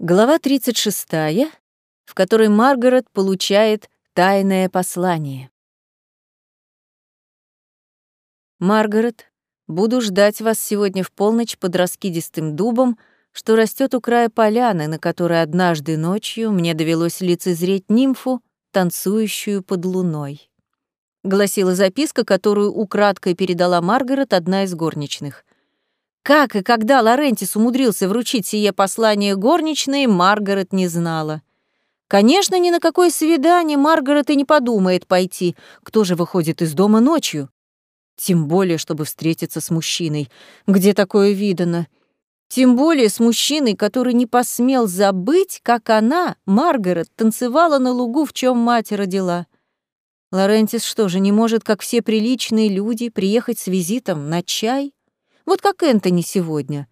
Глава 36, в которой Маргарет получает тайное послание. Маргарет, буду ждать вас сегодня в полночь под раскидистым дубом, что растет у края поляны, на которой однажды ночью мне довелось лицезреть нимфу, танцующую под луной. Гласила записка, которую украдкой передала Маргарет одна из горничных. Как и когда Лорентис умудрился вручить сие послание горничной, Маргарет не знала. Конечно, ни на какое свидание Маргарет и не подумает пойти. Кто же выходит из дома ночью? Тем более, чтобы встретиться с мужчиной. Где такое видано? Тем более с мужчиной, который не посмел забыть, как она, Маргарет, танцевала на лугу, в чем мать родила. Лорентис что же, не может, как все приличные люди, приехать с визитом на чай? Вот как Энтони сегодня.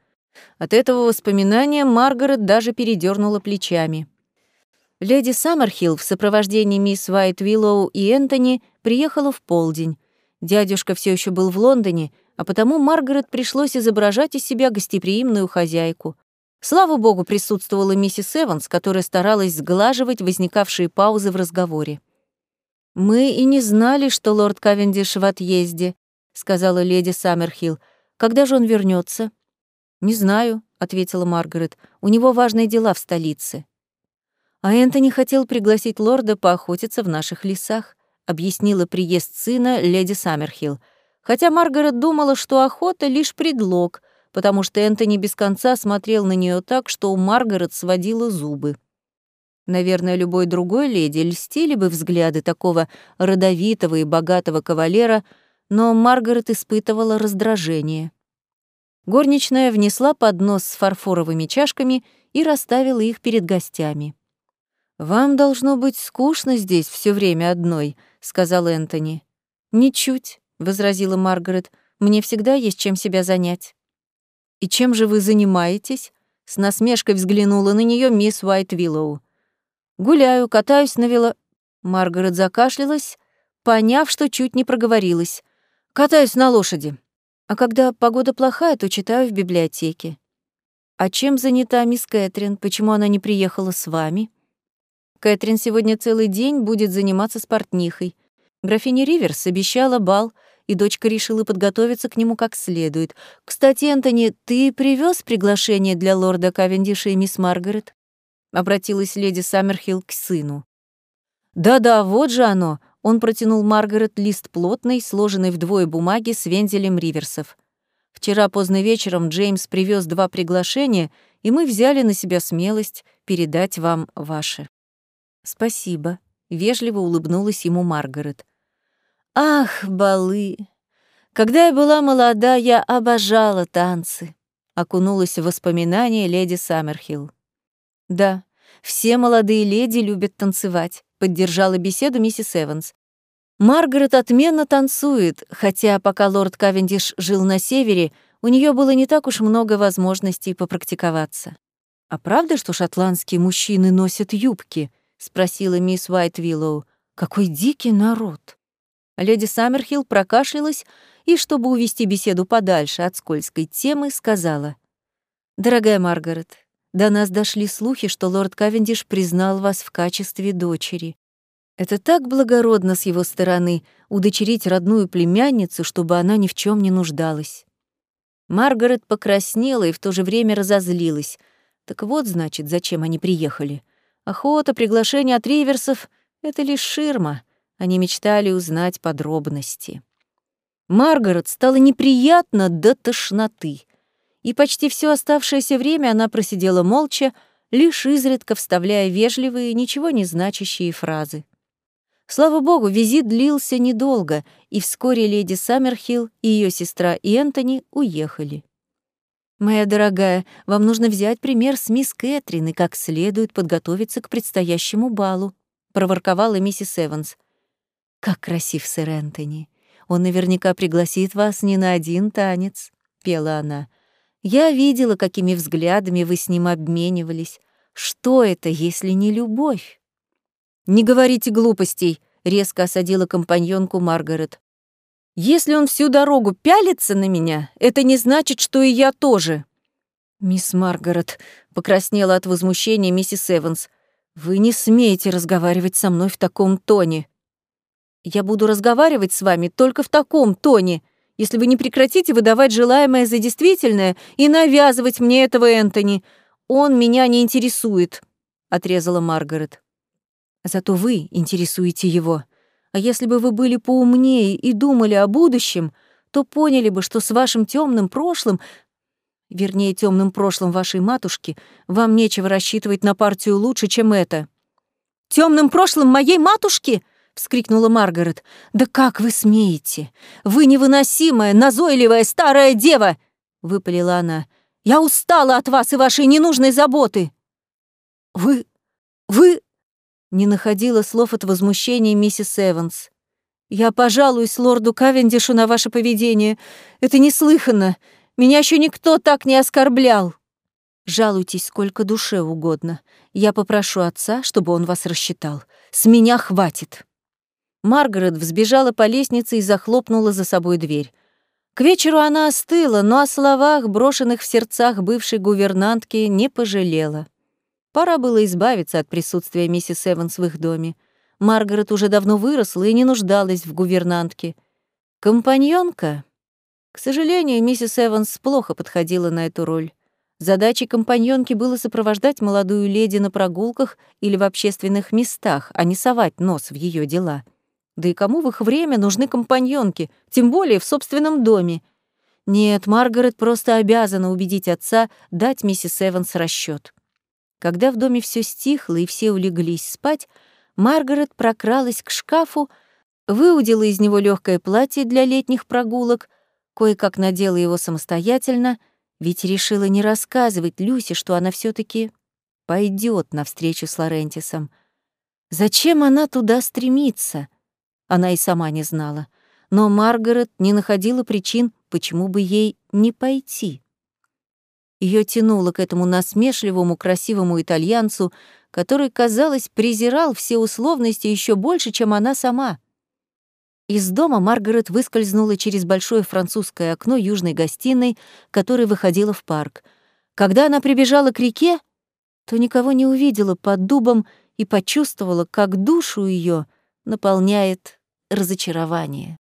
От этого воспоминания Маргарет даже передернула плечами. Леди Саммерхилл в сопровождении мисс Уайт Виллоу и Энтони приехала в полдень. Дядюшка все еще был в Лондоне, а потому Маргарет пришлось изображать из себя гостеприимную хозяйку. Слава богу, присутствовала миссис Эванс, которая старалась сглаживать возникавшие паузы в разговоре. «Мы и не знали, что лорд Кавендиш в отъезде», — сказала леди Саммерхилл. Когда же он вернется? Не знаю, ответила Маргарет. У него важные дела в столице. А Энтони хотел пригласить лорда поохотиться в наших лесах, объяснила приезд сына леди Саммерхилл. Хотя Маргарет думала, что охота лишь предлог, потому что Энтони без конца смотрел на нее так, что у Маргарет сводила зубы. Наверное, любой другой леди льстили бы взгляды такого родовитого и богатого кавалера, но Маргарет испытывала раздражение. Горничная внесла поднос с фарфоровыми чашками и расставила их перед гостями. «Вам должно быть скучно здесь все время одной», — сказал Энтони. «Ничуть», — возразила Маргарет, — «мне всегда есть чем себя занять». «И чем же вы занимаетесь?» — с насмешкой взглянула на нее мисс Уайт Виллоу. «Гуляю, катаюсь на вело...» Маргарет закашлялась, поняв, что чуть не проговорилась. Катаюсь на лошади. А когда погода плохая, то читаю в библиотеке. А чем занята мисс Кэтрин? Почему она не приехала с вами? Кэтрин сегодня целый день будет заниматься с портнихой. Графиня Риверс обещала бал, и дочка решила подготовиться к нему как следует. Кстати, Энтони, ты привез приглашение для лорда Кавендиша и мисс Маргарет? Обратилась леди Саммерхилл к сыну. Да-да, вот же оно. Он протянул Маргарет лист плотной, сложенной вдвое бумаги с вензелем Риверсов. Вчера поздно вечером Джеймс привез два приглашения, и мы взяли на себя смелость передать вам ваши. Спасибо, вежливо улыбнулась ему Маргарет. Ах, балы! Когда я была молода, я обожала танцы, окунулась в воспоминания леди Саммерхилл. Да, все молодые леди любят танцевать поддержала беседу миссис Эванс. Маргарет отменно танцует, хотя пока лорд Кавендиш жил на севере, у нее было не так уж много возможностей попрактиковаться. «А правда, что шотландские мужчины носят юбки?» — спросила мисс Уайт Виллоу. «Какой дикий народ!» Леди Саммерхилл прокашлялась и, чтобы увести беседу подальше от скользкой темы, сказала. «Дорогая Маргарет, до нас дошли слухи, что лорд Кавендиш признал вас в качестве дочери. Это так благородно с его стороны удочерить родную племянницу, чтобы она ни в чем не нуждалась. Маргарет покраснела и в то же время разозлилась. Так вот, значит, зачем они приехали. Охота, приглашение от Риверсов — это лишь ширма. Они мечтали узнать подробности. Маргарет стало неприятно до тошноты и почти все оставшееся время она просидела молча, лишь изредка вставляя вежливые, ничего не значащие фразы. Слава богу, визит длился недолго, и вскоре леди Саммерхилл и ее сестра и Энтони уехали. «Моя дорогая, вам нужно взять пример с мисс Кэтрин и как следует подготовиться к предстоящему балу», — проворковала миссис Эванс. «Как красив сэр Энтони! Он наверняка пригласит вас не на один танец», — пела она. Я видела, какими взглядами вы с ним обменивались. Что это, если не любовь? Не говорите глупостей, резко осадила компаньонку Маргарет. Если он всю дорогу пялится на меня, это не значит, что и я тоже. «Мисс Маргарет», — покраснела от возмущения миссис Эванс, «вы не смеете разговаривать со мной в таком тоне». «Я буду разговаривать с вами только в таком тоне, если вы не прекратите выдавать желаемое за действительное и навязывать мне этого Энтони. Он меня не интересует», — отрезала Маргарет. «Зато вы интересуете его. А если бы вы были поумнее и думали о будущем, то поняли бы, что с вашим темным прошлым вернее, темным прошлым вашей матушки, вам нечего рассчитывать на партию лучше, чем это». Темным прошлым моей матушки?» — вскрикнула Маргарет. «Да как вы смеете? Вы невыносимая, назойливая старая дева!» — выпалила она. «Я устала от вас и вашей ненужной заботы!» «Вы... вы...» — не находила слов от возмущения миссис Эванс. «Я пожалуюсь лорду Кавендишу на ваше поведение. Это неслыханно. Меня еще никто так не оскорблял. Жалуйтесь сколько душе угодно. Я попрошу отца, чтобы он вас рассчитал. С меня хватит. Маргарет взбежала по лестнице и захлопнула за собой дверь. К вечеру она остыла, но о словах, брошенных в сердцах бывшей гувернантки, не пожалела. Пора было избавиться от присутствия миссис Эванс в их доме. Маргарет уже давно выросла и не нуждалась в гувернантке. Компаньонка к сожалению, миссис Эванс плохо подходила на эту роль. Задачей компаньонки было сопровождать молодую леди на прогулках или в общественных местах, а не совать нос в ее дела. Да и кому в их время нужны компаньонки, тем более в собственном доме? Нет, Маргарет просто обязана убедить отца дать миссис Эванс расчет. Когда в доме все стихло и все улеглись спать, Маргарет прокралась к шкафу, выудила из него легкое платье для летних прогулок, Кое-как надела его самостоятельно, ведь решила не рассказывать Люсе, что она все таки пойдет навстречу с Лорентисом. Зачем она туда стремится? Она и сама не знала. Но Маргарет не находила причин, почему бы ей не пойти. Ее тянуло к этому насмешливому, красивому итальянцу, который, казалось, презирал все условности еще больше, чем она сама — из дома Маргарет выскользнула через большое французское окно южной гостиной, которая выходила в парк. Когда она прибежала к реке, то никого не увидела под дубом и почувствовала, как душу ее наполняет разочарование.